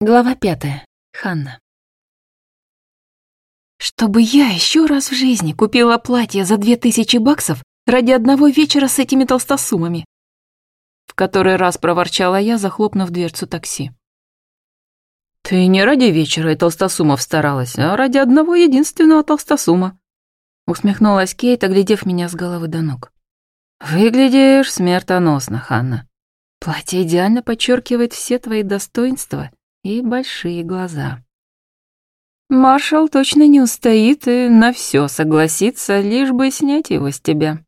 Глава пятая. Ханна. Чтобы я еще раз в жизни купила платье за две тысячи баксов ради одного вечера с этими толстосумами. В который раз проворчала я, захлопнув дверцу такси. Ты не ради вечера и толстосумов старалась, а ради одного единственного толстосума. Усмехнулась Кейт, оглядев меня с головы до ног. Выглядишь смертоносно, Ханна. Платье идеально подчеркивает все твои достоинства и большие глаза. Маршал точно не устоит и на все согласится, лишь бы снять его с тебя.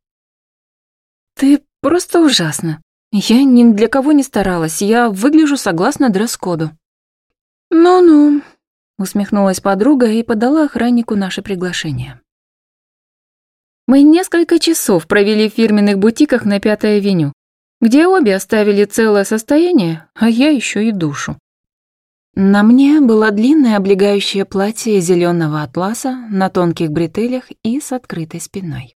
Ты просто ужасно. Я ни для кого не старалась, я выгляжу согласно дресс-коду. Ну-ну, усмехнулась подруга и подала охраннику наше приглашение. Мы несколько часов провели в фирменных бутиках на Пятой авеню, где обе оставили целое состояние, а я еще и душу. На мне было длинное облегающее платье зеленого атласа на тонких бретелях и с открытой спиной.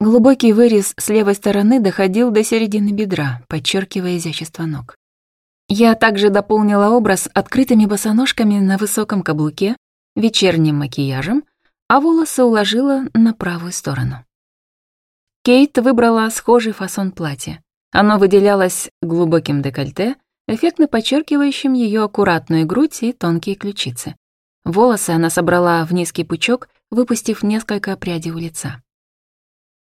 Глубокий вырез с левой стороны доходил до середины бедра, подчеркивая изящество ног. Я также дополнила образ открытыми босоножками на высоком каблуке, вечерним макияжем, а волосы уложила на правую сторону. Кейт выбрала схожий фасон платья. Оно выделялось глубоким декольте, эффектно подчеркивающим ее аккуратную грудь и тонкие ключицы. Волосы она собрала в низкий пучок, выпустив несколько прядей у лица.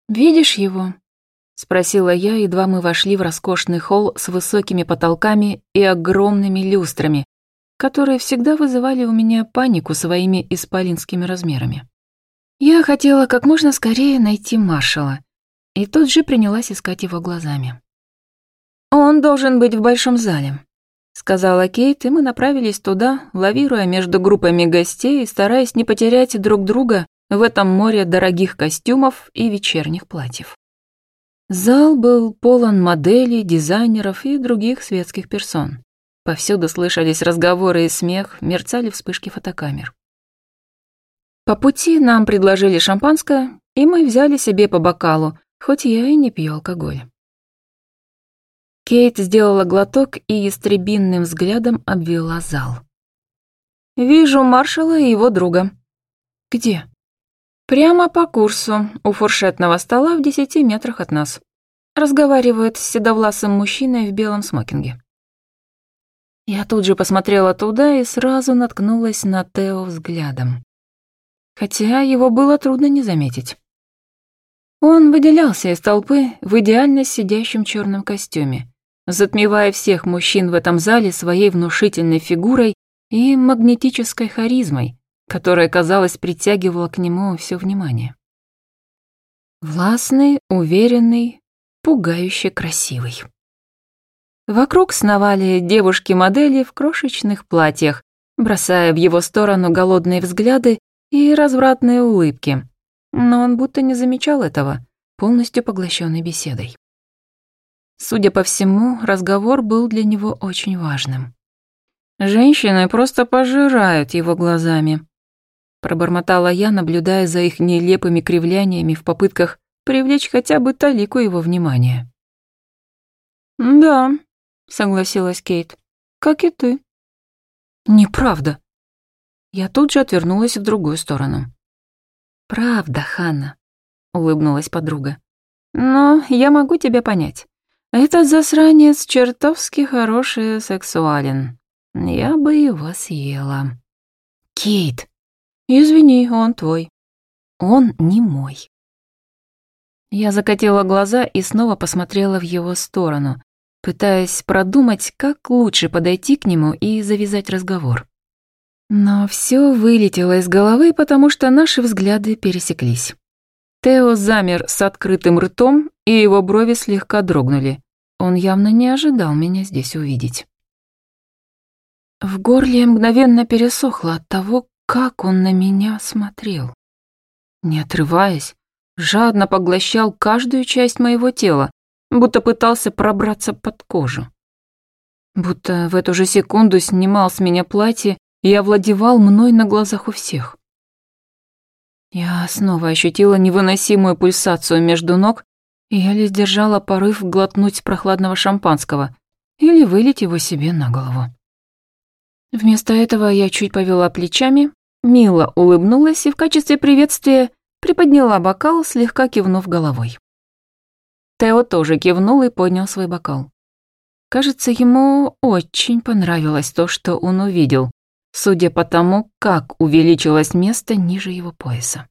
«Видишь его?» — спросила я, едва мы вошли в роскошный холл с высокими потолками и огромными люстрами, которые всегда вызывали у меня панику своими исполинскими размерами. Я хотела как можно скорее найти маршала, и тут же принялась искать его глазами. «Он должен быть в большом зале», — сказала Кейт, и мы направились туда, лавируя между группами гостей стараясь не потерять друг друга в этом море дорогих костюмов и вечерних платьев. Зал был полон моделей, дизайнеров и других светских персон. Повсюду слышались разговоры и смех, мерцали вспышки фотокамер. По пути нам предложили шампанское, и мы взяли себе по бокалу, хоть я и не пью алкоголь. Кейт сделала глоток и истребинным взглядом обвела зал. «Вижу маршала и его друга». «Где?» «Прямо по курсу, у фуршетного стола в десяти метрах от нас. Разговаривает с седовласым мужчиной в белом смокинге». Я тут же посмотрела туда и сразу наткнулась на Тео взглядом. Хотя его было трудно не заметить. Он выделялся из толпы в идеально сидящем черном костюме, затмевая всех мужчин в этом зале своей внушительной фигурой и магнетической харизмой, которая, казалось, притягивала к нему все внимание. Властный, уверенный, пугающе красивый. Вокруг сновали девушки-модели в крошечных платьях, бросая в его сторону голодные взгляды и развратные улыбки, но он будто не замечал этого, полностью поглощенный беседой. Судя по всему, разговор был для него очень важным. «Женщины просто пожирают его глазами», — пробормотала я, наблюдая за их нелепыми кривляниями в попытках привлечь хотя бы талику его внимания. «Да», — согласилась Кейт, — «как и ты». «Неправда». Я тут же отвернулась в другую сторону. «Правда, Ханна», — улыбнулась подруга. «Но я могу тебя понять. Этот засранец чертовски хороший сексуален. Я бы его съела. Кейт, извини, он твой. Он не мой. Я закатила глаза и снова посмотрела в его сторону, пытаясь продумать, как лучше подойти к нему и завязать разговор. Но все вылетело из головы, потому что наши взгляды пересеклись. Тео замер с открытым ртом, и его брови слегка дрогнули. Он явно не ожидал меня здесь увидеть. В горле мгновенно пересохло от того, как он на меня смотрел. Не отрываясь, жадно поглощал каждую часть моего тела, будто пытался пробраться под кожу. Будто в эту же секунду снимал с меня платье и овладевал мной на глазах у всех. Я снова ощутила невыносимую пульсацию между ног, я лишь держала порыв глотнуть прохладного шампанского или вылить его себе на голову. Вместо этого я чуть повела плечами, мило улыбнулась и в качестве приветствия приподняла бокал, слегка кивнув головой. Тео тоже кивнул и поднял свой бокал. Кажется, ему очень понравилось то, что он увидел, судя по тому, как увеличилось место ниже его пояса.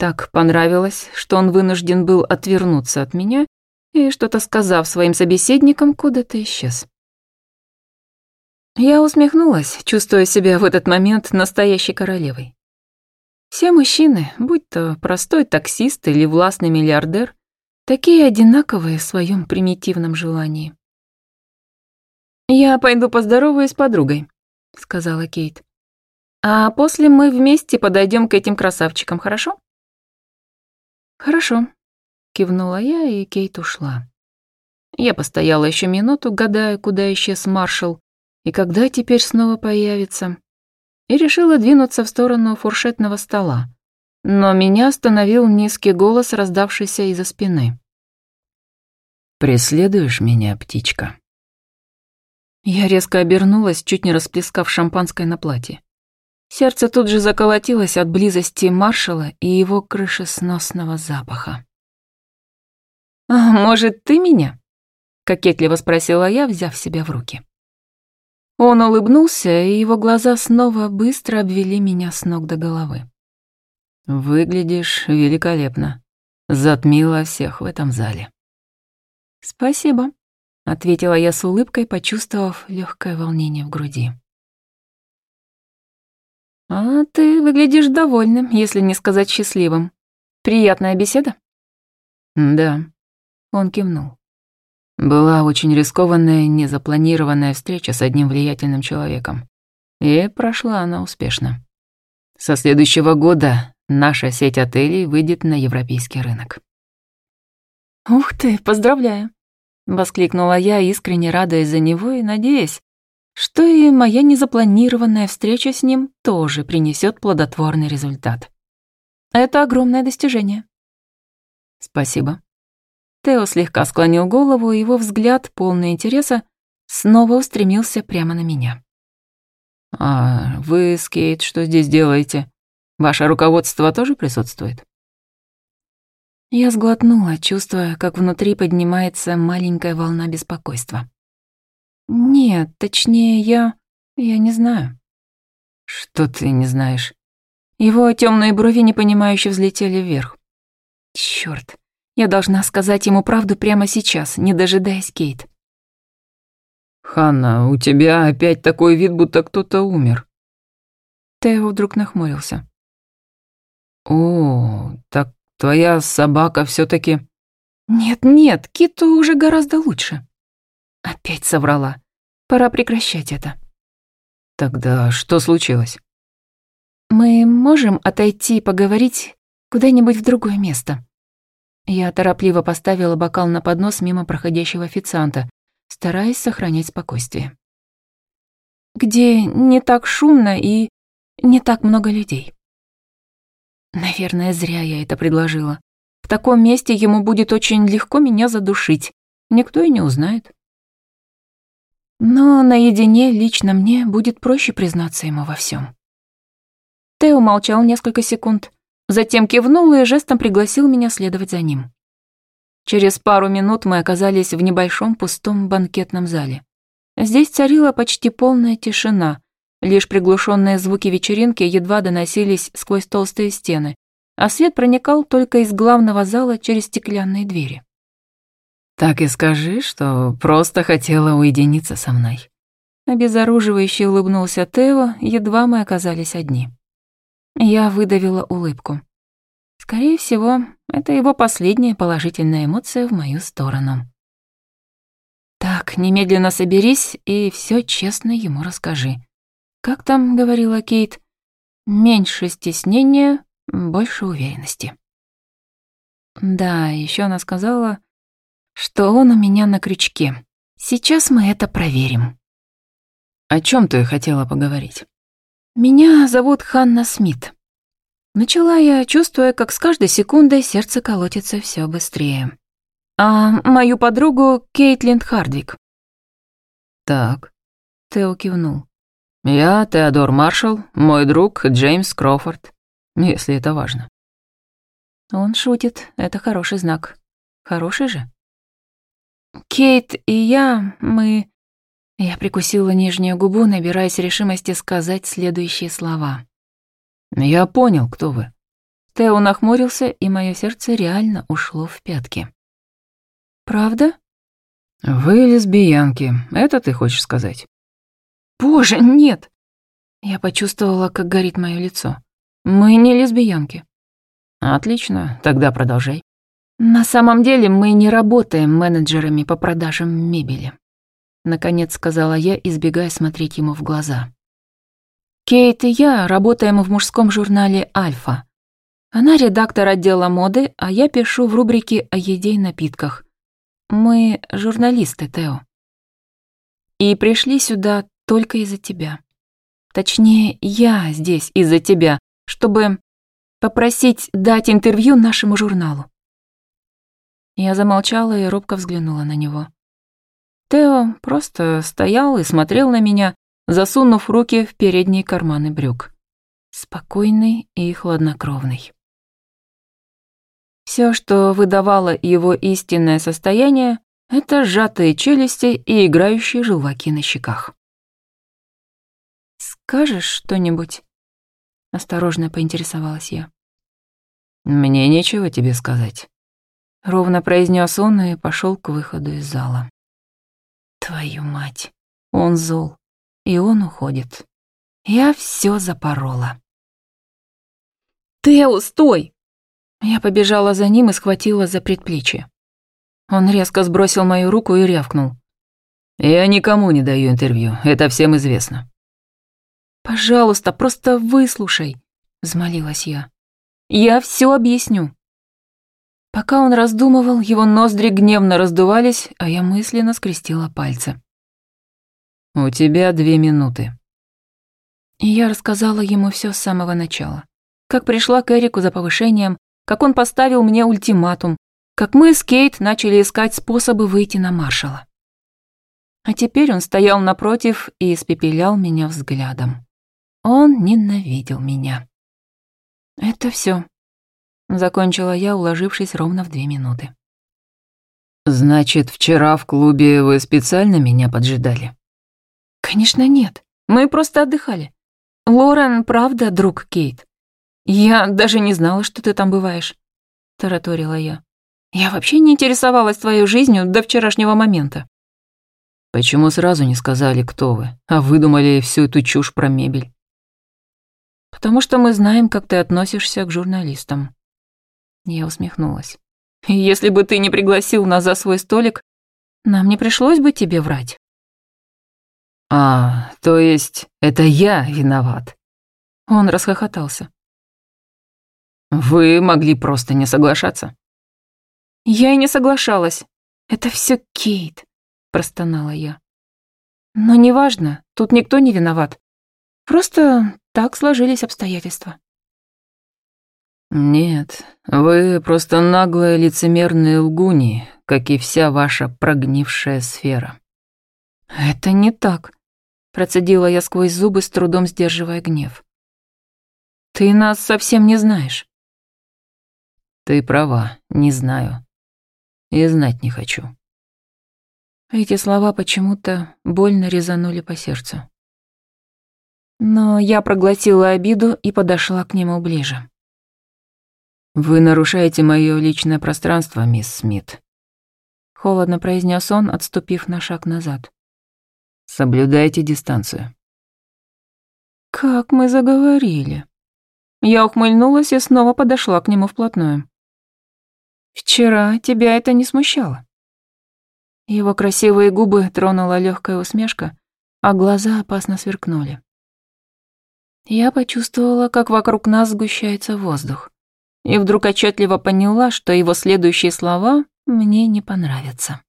Так понравилось, что он вынужден был отвернуться от меня и, что-то сказав своим собеседникам, куда-то исчез. Я усмехнулась, чувствуя себя в этот момент настоящей королевой. Все мужчины, будь то простой таксист или властный миллиардер, такие одинаковые в своем примитивном желании. «Я пойду поздороваюсь с подругой», — сказала Кейт. «А после мы вместе подойдем к этим красавчикам, хорошо?» «Хорошо», — кивнула я, и Кейт ушла. Я постояла еще минуту, гадая, куда исчез маршал, и когда теперь снова появится, и решила двинуться в сторону фуршетного стола. Но меня остановил низкий голос, раздавшийся из-за спины. «Преследуешь меня, птичка?» Я резко обернулась, чуть не расплескав шампанское на платье. Сердце тут же заколотилось от близости маршала и его крышесносного запаха. «А может, ты меня?» — кокетливо спросила я, взяв себя в руки. Он улыбнулся, и его глаза снова быстро обвели меня с ног до головы. «Выглядишь великолепно. Затмила всех в этом зале». «Спасибо», ответила я с улыбкой, почувствовав легкое волнение в груди. А ты выглядишь довольным, если не сказать счастливым. Приятная беседа? Да, он кивнул. Была очень рискованная, незапланированная встреча с одним влиятельным человеком. И прошла она успешно. Со следующего года наша сеть отелей выйдет на европейский рынок. Ух ты, поздравляю. Воскликнула я, искренне радуясь за него и надеясь, что и моя незапланированная встреча с ним тоже принесет плодотворный результат. Это огромное достижение. Спасибо. Тео слегка склонил голову, и его взгляд, полный интереса, снова устремился прямо на меня. «А вы, Скейт, что здесь делаете? Ваше руководство тоже присутствует?» Я сглотнула, чувствуя, как внутри поднимается маленькая волна беспокойства. Нет, точнее, я... я не знаю. Что ты не знаешь? Его темные брови непонимающе взлетели вверх. Черт, я должна сказать ему правду прямо сейчас, не дожидаясь Кейт. «Ханна, у тебя опять такой вид, будто кто-то умер». Тео вдруг нахмурился. «О, так Твоя собака все таки Нет-нет, Киту уже гораздо лучше. Опять соврала. Пора прекращать это. Тогда что случилось? Мы можем отойти и поговорить куда-нибудь в другое место. Я торопливо поставила бокал на поднос мимо проходящего официанта, стараясь сохранять спокойствие. Где не так шумно и не так много людей. Наверное, зря я это предложила. В таком месте ему будет очень легко меня задушить. Никто и не узнает. Но наедине лично мне будет проще признаться ему во всем. Тео молчал несколько секунд, затем кивнул и жестом пригласил меня следовать за ним. Через пару минут мы оказались в небольшом пустом банкетном зале. Здесь царила почти полная тишина, Лишь приглушенные звуки вечеринки едва доносились сквозь толстые стены, а свет проникал только из главного зала через стеклянные двери. «Так и скажи, что просто хотела уединиться со мной». Обезоруживающе улыбнулся Тео, едва мы оказались одни. Я выдавила улыбку. Скорее всего, это его последняя положительная эмоция в мою сторону. «Так, немедленно соберись и все честно ему расскажи», как там говорила Кейт? Меньше стеснения, больше уверенности. Да, еще она сказала, что он у меня на крючке. Сейчас мы это проверим. О чем ты хотела поговорить? Меня зовут Ханна Смит. Начала я, чувствуя, как с каждой секундой сердце колотится все быстрее. А мою подругу Кейтлин Хардвик. Так. Тео кивнул. Я Теодор Маршалл, мой друг Джеймс Кроуфорд, если это важно. Он шутит, это хороший знак. Хороший же. Кейт и я, мы... Я прикусила нижнюю губу, набираясь решимости сказать следующие слова. «Я понял, кто вы». Тео нахмурился, и мое сердце реально ушло в пятки. «Правда?» «Вы лесбиянки, это ты хочешь сказать?» «Боже, нет!» Я почувствовала, как горит мое лицо. «Мы не лесбиянки». «Отлично, тогда продолжай». «На самом деле мы не работаем менеджерами по продажам мебели», наконец сказала я, избегая смотреть ему в глаза. Кейт и я работаем в мужском журнале «Альфа». Она редактор отдела моды, а я пишу в рубрике о еде и напитках. Мы журналисты, Тео. И пришли сюда только из-за тебя. Точнее, я здесь из-за тебя, чтобы попросить дать интервью нашему журналу. Я замолчала и робко взглянула на него. Тео просто стоял и смотрел на меня, засунув руки в передние карманы брюк. Спокойный и хладнокровный. Все, что выдавало его истинное состояние, это сжатые челюсти и играющие желваки на щеках. «Скажешь что-нибудь?» — осторожно поинтересовалась я. «Мне нечего тебе сказать», — ровно произнес он и пошел к выходу из зала. Твою мать, он зол, и он уходит. Я все запорола. «Тео, стой!» Я побежала за ним и схватила за предплечье. Он резко сбросил мою руку и рявкнул. «Я никому не даю интервью, это всем известно». «Пожалуйста, просто выслушай», — взмолилась я. «Я все объясню». Пока он раздумывал, его ноздри гневно раздувались, а я мысленно скрестила пальцы. «У тебя две минуты». И я рассказала ему все с самого начала. Как пришла к Эрику за повышением, как он поставил мне ультиматум, как мы с Кейт начали искать способы выйти на маршала. А теперь он стоял напротив и испепелял меня взглядом. Он ненавидел меня. Это все. Закончила я, уложившись ровно в две минуты. «Значит, вчера в клубе вы специально меня поджидали?» «Конечно нет. Мы просто отдыхали. Лорен, правда, друг Кейт. Я даже не знала, что ты там бываешь», — тараторила я. «Я вообще не интересовалась твоей жизнью до вчерашнего момента». «Почему сразу не сказали, кто вы, а выдумали всю эту чушь про мебель?» «Потому что мы знаем, как ты относишься к журналистам», я усмехнулась. «Если бы ты не пригласил нас за свой столик, нам не пришлось бы тебе врать». «А, то есть это я виноват?» Он расхохотался. «Вы могли просто не соглашаться?» «Я и не соглашалась. Это все Кейт», — простонала я. «Но неважно, тут никто не виноват. Просто так сложились обстоятельства». «Нет, вы просто наглые лицемерные лгуни, как и вся ваша прогнившая сфера». «Это не так», — процедила я сквозь зубы, с трудом сдерживая гнев. «Ты нас совсем не знаешь». «Ты права, не знаю. И знать не хочу». Эти слова почему-то больно резанули по сердцу. Но я проглотила обиду и подошла к нему ближе. «Вы нарушаете мое личное пространство, мисс Смит», — холодно произнес он, отступив на шаг назад. «Соблюдайте дистанцию». «Как мы заговорили». Я ухмыльнулась и снова подошла к нему вплотную. «Вчера тебя это не смущало?» Его красивые губы тронула легкая усмешка, а глаза опасно сверкнули. Я почувствовала, как вокруг нас сгущается воздух и вдруг отчетливо поняла, что его следующие слова мне не понравятся.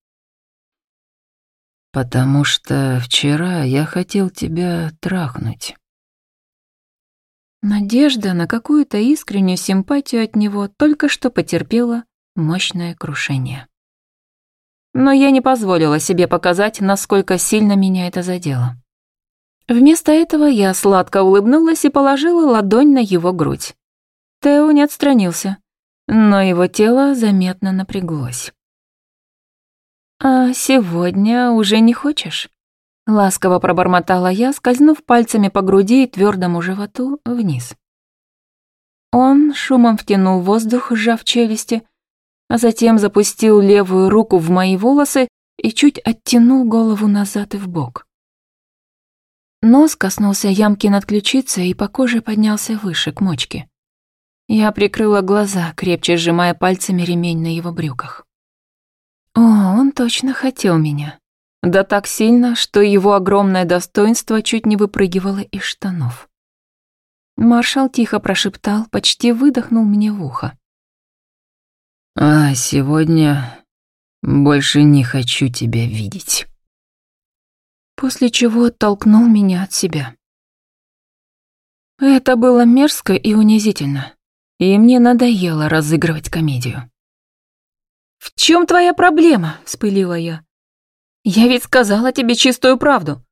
«Потому что вчера я хотел тебя трахнуть». Надежда на какую-то искреннюю симпатию от него только что потерпела мощное крушение. Но я не позволила себе показать, насколько сильно меня это задело. Вместо этого я сладко улыбнулась и положила ладонь на его грудь. Тео не отстранился, но его тело заметно напряглось. «А сегодня уже не хочешь?» Ласково пробормотала я, скользнув пальцами по груди и твердому животу вниз. Он шумом втянул воздух, сжав челюсти, а затем запустил левую руку в мои волосы и чуть оттянул голову назад и в бок. Нос коснулся ямки над ключицей и по коже поднялся выше, к мочке. Я прикрыла глаза, крепче сжимая пальцами ремень на его брюках. О, он точно хотел меня. Да так сильно, что его огромное достоинство чуть не выпрыгивало из штанов. Маршал тихо прошептал, почти выдохнул мне в ухо. «А сегодня больше не хочу тебя видеть». После чего оттолкнул меня от себя. Это было мерзко и унизительно, и мне надоело разыгрывать комедию. «В чем твоя проблема?» — вспылила я. «Я ведь сказала тебе чистую правду.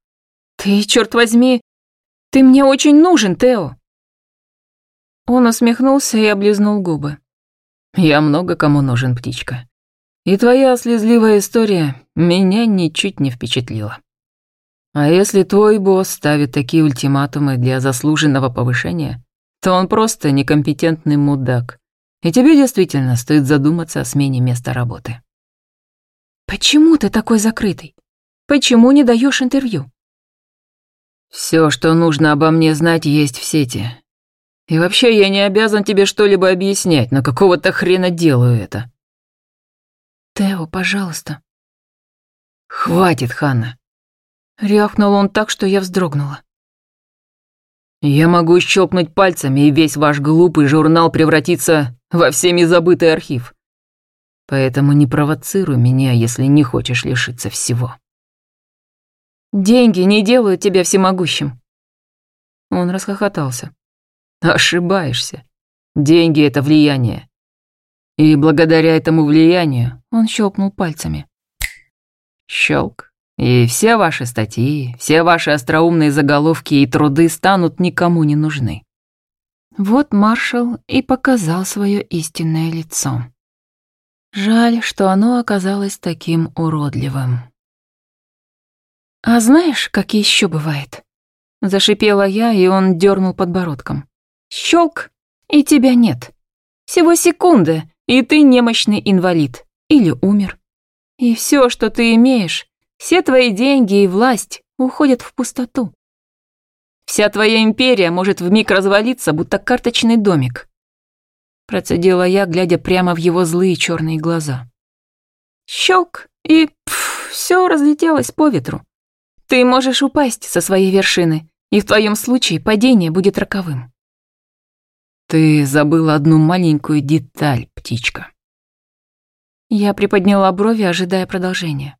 Ты, черт возьми, ты мне очень нужен, Тео». Он усмехнулся и облизнул губы. «Я много кому нужен, птичка. И твоя слезливая история меня ничуть не впечатлила. А если твой босс ставит такие ультиматумы для заслуженного повышения, то он просто некомпетентный мудак, и тебе действительно стоит задуматься о смене места работы. Почему ты такой закрытый? Почему не даешь интервью? Все, что нужно обо мне знать, есть в сети. И вообще я не обязан тебе что-либо объяснять, но какого-то хрена делаю это. Тео, пожалуйста. Хватит, Ханна. Рявкнул он так, что я вздрогнула. Я могу щелкнуть пальцами, и весь ваш глупый журнал превратится во всеми забытый архив. Поэтому не провоцируй меня, если не хочешь лишиться всего. Деньги не делают тебя всемогущим. Он расхохотался. Ошибаешься. Деньги — это влияние. И благодаря этому влиянию он щелкнул пальцами. Щелк. И все ваши статьи, все ваши остроумные заголовки и труды станут никому не нужны. Вот маршал и показал свое истинное лицо. Жаль, что оно оказалось таким уродливым. «А знаешь, как еще бывает?» Зашипела я, и он дернул подбородком. «Щелк, и тебя нет. Всего секунды, и ты немощный инвалид. Или умер. И все, что ты имеешь, все твои деньги и власть уходят в пустоту. Вся твоя империя может вмиг развалиться, будто карточный домик. Процедила я, глядя прямо в его злые черные глаза. Щелк, и все разлетелось по ветру. Ты можешь упасть со своей вершины, и в твоем случае падение будет роковым. Ты забыла одну маленькую деталь, птичка. Я приподняла брови, ожидая продолжения.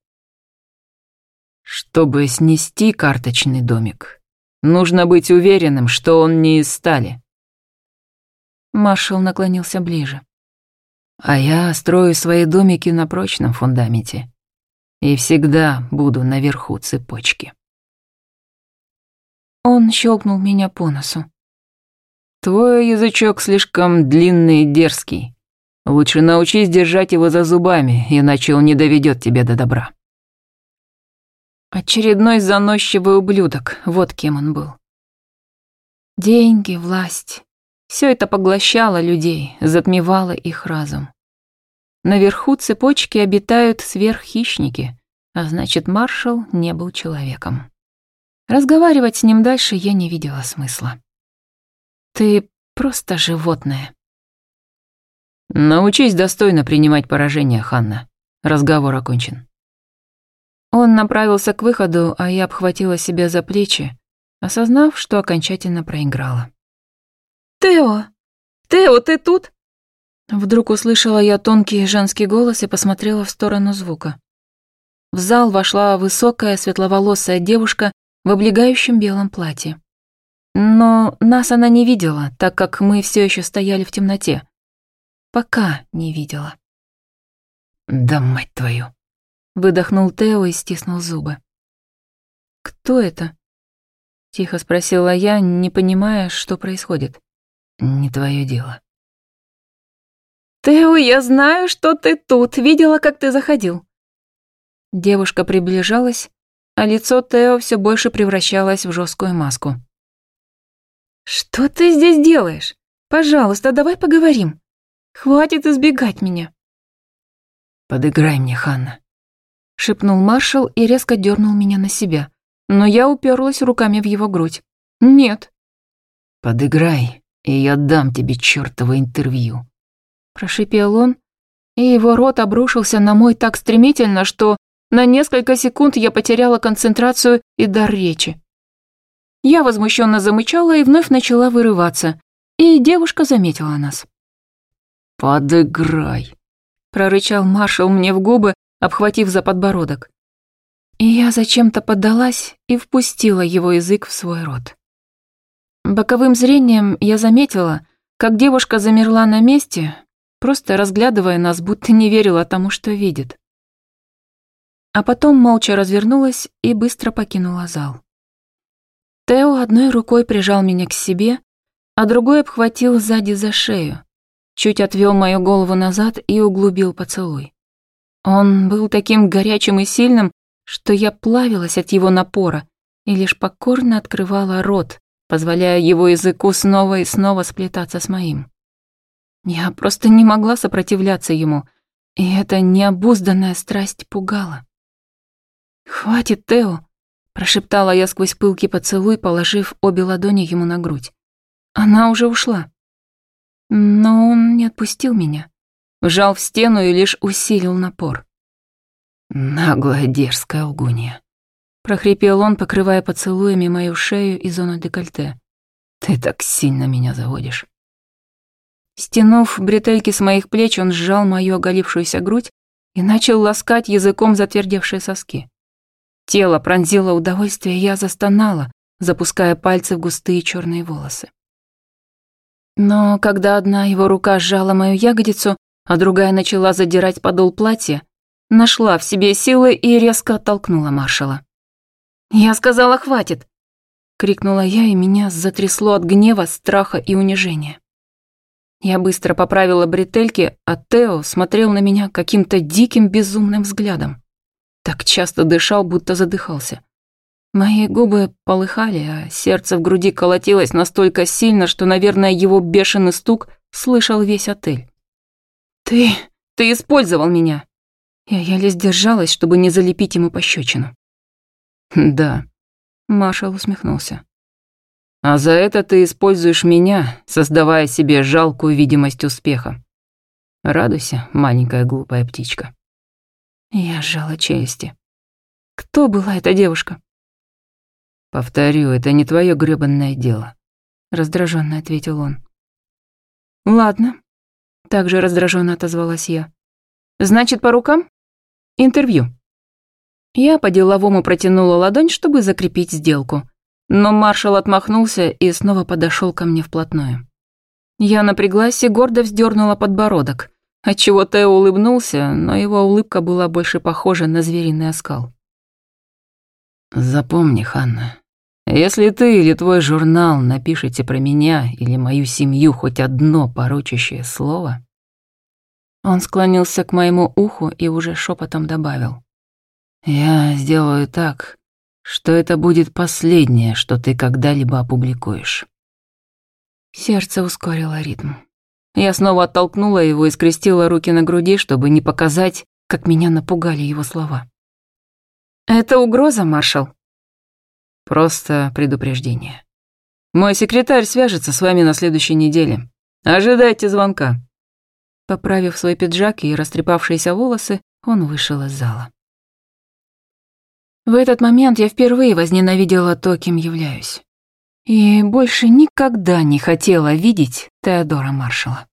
Чтобы снести карточный домик, Нужно быть уверенным, что он не из стали. Маршал наклонился ближе. А я строю свои домики на прочном фундаменте. И всегда буду наверху цепочки. Он щелкнул меня по носу. Твой язычок слишком длинный и дерзкий. Лучше научись держать его за зубами, иначе он не доведет тебя до добра. Очередной заносчивый ублюдок, вот кем он был. Деньги, власть. Все это поглощало людей, затмевало их разум. Наверху цепочки обитают сверххищники, а значит, маршал не был человеком. Разговаривать с ним дальше я не видела смысла. Ты просто животное. Научись достойно принимать поражение, Ханна. Разговор окончен. Он направился к выходу, а я обхватила себя за плечи, осознав, что окончательно проиграла. «Тео! Тео, ты тут?» Вдруг услышала я тонкий женский голос и посмотрела в сторону звука. В зал вошла высокая светловолосая девушка в облегающем белом платье. Но нас она не видела, так как мы все еще стояли в темноте. Пока не видела. «Да мать твою!» Выдохнул Тео и стиснул зубы. «Кто это?» — тихо спросила я, не понимая, что происходит. «Не твое дело». «Тео, я знаю, что ты тут. Видела, как ты заходил». Девушка приближалась, а лицо Тео все больше превращалось в жесткую маску. «Что ты здесь делаешь? Пожалуйста, давай поговорим. Хватит избегать меня». «Подыграй мне, Ханна», — шепнул маршал и резко дернул меня на себя, но я уперлась руками в его грудь. «Нет». «Подыграй, и я дам тебе чёртово интервью», — прошипел он, и его рот обрушился на мой так стремительно, что на несколько секунд я потеряла концентрацию и дар речи. Я возмущенно замычала и вновь начала вырываться, и девушка заметила нас. «Подыграй», — прорычал маршал мне в губы, обхватив за подбородок. И я зачем-то поддалась и впустила его язык в свой рот. Боковым зрением я заметила, как девушка замерла на месте, просто разглядывая нас, будто не верила тому, что видит. А потом молча развернулась и быстро покинула зал. Тео одной рукой прижал меня к себе, а другой обхватил сзади за шею, чуть отвел мою голову назад и углубил поцелуй. Он был таким горячим и сильным, что я плавилась от его напора и лишь покорно открывала рот, позволяя его языку снова и снова сплетаться с моим. Я просто не могла сопротивляться ему, и эта необузданная страсть пугала. «Хватит, Тео!» прошептала я сквозь пылкий поцелуй, положив обе ладони ему на грудь. Она уже ушла. Но он не отпустил меня. Вжал в стену и лишь усилил напор. «Наглая дерзкая лгунья», — прохрипел он, покрывая поцелуями мою шею и зону декольте. «Ты так сильно меня заводишь». Стянув бретельки с моих плеч, он сжал мою оголившуюся грудь и начал ласкать языком затвердевшие соски. Тело пронзило удовольствие, я застонала, запуская пальцы в густые черные волосы. Но когда одна его рука сжала мою ягодицу, а другая начала задирать подол платья, нашла в себе силы и резко оттолкнула маршала. «Я сказала, хватит!» — крикнула я, и меня затрясло от гнева, страха и унижения. Я быстро поправила бретельки, а Тео смотрел на меня каким-то диким безумным взглядом. Так часто дышал, будто задыхался. Мои губы полыхали, а сердце в груди колотилось настолько сильно, что, наверное, его бешеный стук слышал весь отель. «Ты... ты использовал меня!» Я еле сдержалась, чтобы не залепить ему пощечину. «Да», — Маршал усмехнулся. «А за это ты используешь меня, создавая себе жалкую видимость успеха. Радуйся, маленькая глупая птичка». Я сжала челюсти. Кто была эта девушка? Повторю, это не твое грёбанное дело, раздраженно ответил он. Ладно, также раздраженно отозвалась я. Значит, по рукам? Интервью. Я по-деловому протянула ладонь, чтобы закрепить сделку. Но маршал отмахнулся и снова подошел ко мне вплотную. Я напряглась и гордо вздернула подбородок отчего Тео улыбнулся, но его улыбка была больше похожа на звериный оскал. «Запомни, Ханна, если ты или твой журнал напишете про меня или мою семью хоть одно порочащее слово...» Он склонился к моему уху и уже шепотом добавил. «Я сделаю так, что это будет последнее, что ты когда-либо опубликуешь». Сердце ускорило ритм. Я снова оттолкнула его и скрестила руки на груди, чтобы не показать, как меня напугали его слова. «Это угроза, маршал?» «Просто предупреждение. Мой секретарь свяжется с вами на следующей неделе. Ожидайте звонка». Поправив свой пиджак и растрепавшиеся волосы, он вышел из зала. В этот момент я впервые возненавидела то, кем являюсь и больше никогда не хотела видеть Теодора Маршала.